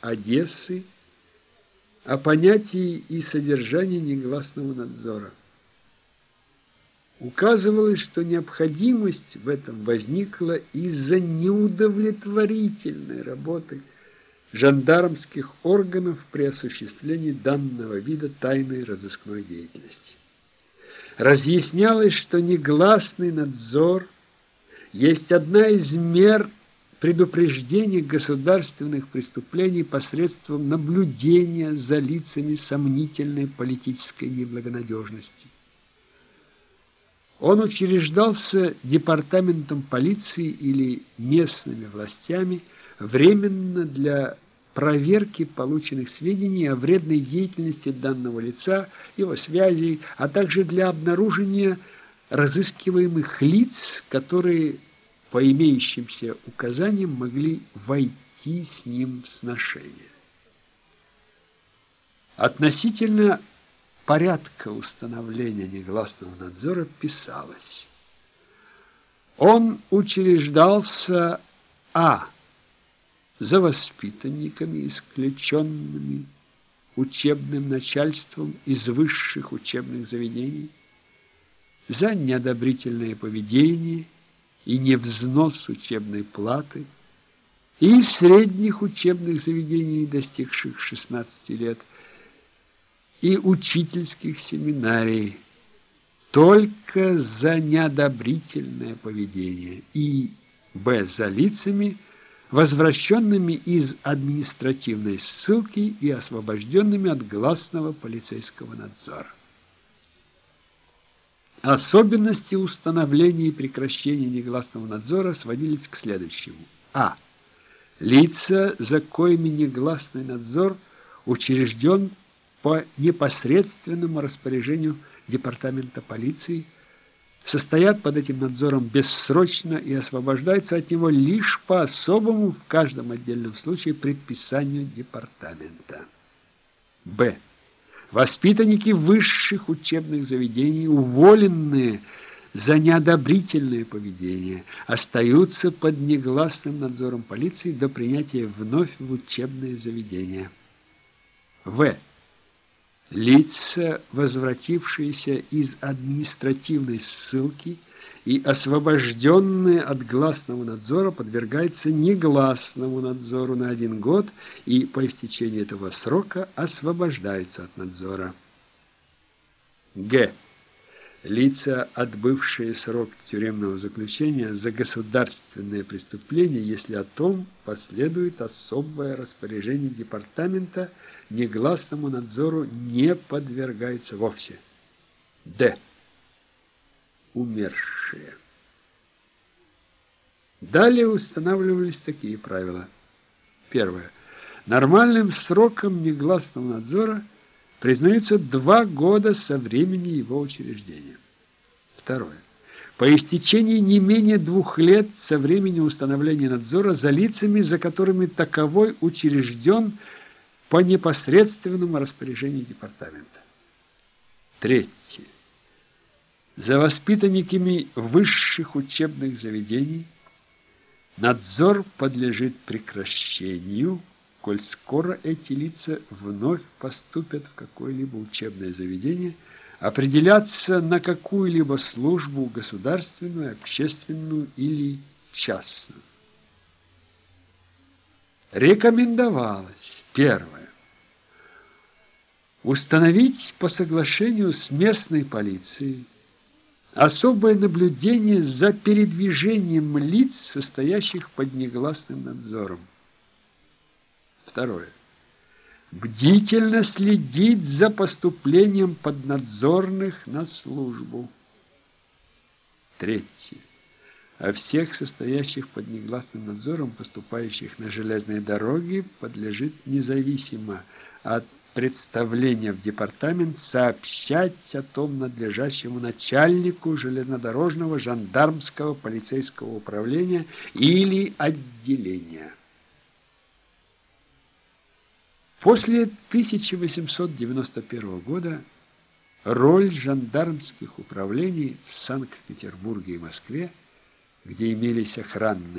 Одессы о понятии и содержании негласного надзора. Указывалось, что необходимость в этом возникла из-за неудовлетворительной работы жандармских органов при осуществлении данного вида тайной разыскной деятельности. Разъяснялось, что негласный надзор есть одна из мер предупреждения государственных преступлений посредством наблюдения за лицами сомнительной политической неблагонадежности. Он учреждался департаментом полиции или местными властями временно для проверки полученных сведений о вредной деятельности данного лица, его связей, а также для обнаружения разыскиваемых лиц, которые по имеющимся указаниям могли войти с ним в сношение. Относительно порядка установления негласного надзора писалось. Он учреждался а. за воспитанниками, исключенными учебным начальством из высших учебных заведений, за неодобрительное поведение и невзнос учебной платы, и средних учебных заведений, достигших 16 лет, и учительских семинарий только за неодобрительное поведение и б. за лицами, возвращенными из административной ссылки и освобожденными от гласного полицейского надзора. Особенности установления и прекращения негласного надзора сводились к следующему. А. Лица, за коими негласный надзор учрежден по непосредственному распоряжению Департамента полиции состоят под этим надзором бессрочно и освобождаются от него лишь по особому в каждом отдельном случае предписанию департамента. Б. Воспитанники высших учебных заведений, уволенные за неодобрительное поведение, остаются под негласным надзором полиции до принятия вновь в учебное заведение. В. Лица, возвратившиеся из административной ссылки и освобожденные от гласного надзора, подвергаются негласному надзору на один год и по истечении этого срока освобождаются от надзора. Г лица, отбывшие срок тюремного заключения за государственное преступление, если о том последует особое распоряжение департамента, негласному надзору не подвергается вовсе. Д. Умершие. Далее устанавливались такие правила. Первое. Нормальным сроком негласного надзора – признается два года со времени его учреждения. Второе. По истечении не менее двух лет со времени установления надзора за лицами, за которыми таковой учрежден по непосредственному распоряжению департамента. Третье. За воспитанниками высших учебных заведений надзор подлежит прекращению коль скоро эти лица вновь поступят в какое-либо учебное заведение, определяться на какую-либо службу государственную, общественную или частную. Рекомендовалось первое установить по соглашению с местной полицией особое наблюдение за передвижением лиц, состоящих под негласным надзором. Второе. Бдительно следить за поступлением поднадзорных на службу. Третье. О всех состоящих под негласным надзором, поступающих на железные дороги, подлежит независимо от представления в департамент сообщать о том надлежащему начальнику железнодорожного жандармского полицейского управления или отделения. После 1891 года роль жандармских управлений в Санкт-Петербурге и Москве, где имелись охранные